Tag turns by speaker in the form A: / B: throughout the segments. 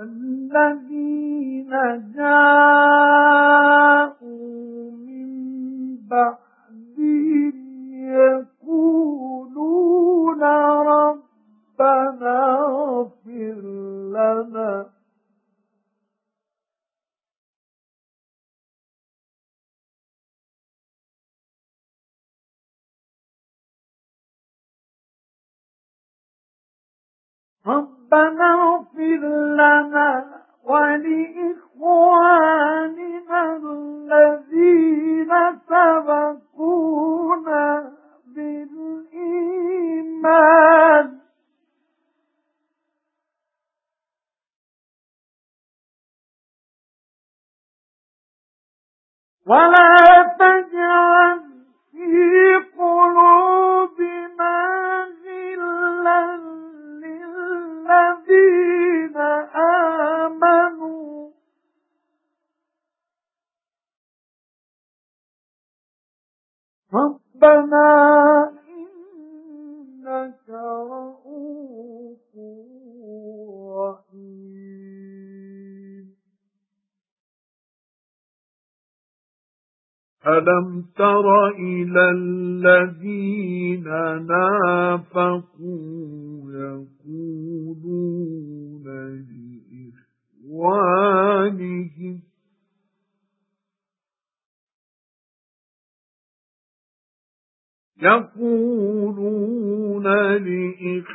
A: والذين جاءوا من بعدهم يقولون ربنا اغفر لنا. رَبَّنَا اغْفِرْ لَنَا وَلِإِخْوَانِنَا الَّذِينَ سَبَقُونَا بِالْإِيمَانِ. وَلَا رَبَّنَا إِنَّكَ رَءُوفٌ رَحِيمٌ. أَلَمْ تَرَ إِلَى الَّذِينَ نَافَقُوا يَقُولُونَ يَقُولُونَ لِإِخْوَانِهِمُ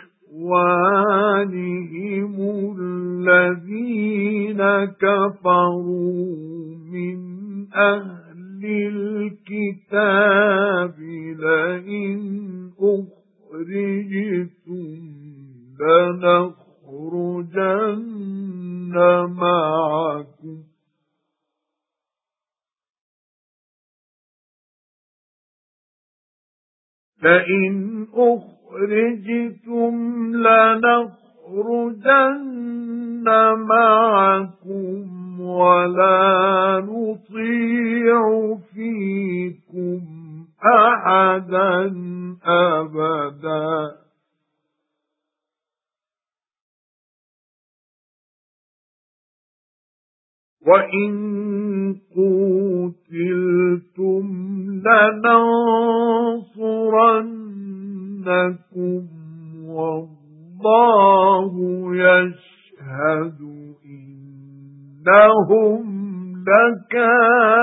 A: الَّذِينَ كَفَرُوا مِنْ أَهْلِ الْكِتَابِ لَئِنْ أُخْرِجْتُمْ لَنَخْرُجَنَّ مَعَكُمْ. فَإِنْ أُخْرِجْتُمْ لَنَخْرُجَنَّ مَعَكُمْ وَلَا نُطِيعُ فِيكُمْ أَحَدًا أَبَدًا. وَإِن قُوتِلْتُمْ لَنَنصُرَنَّكُمْ يَشْهَدُ إِنَّهُمْ لَكَاذِبُونَ.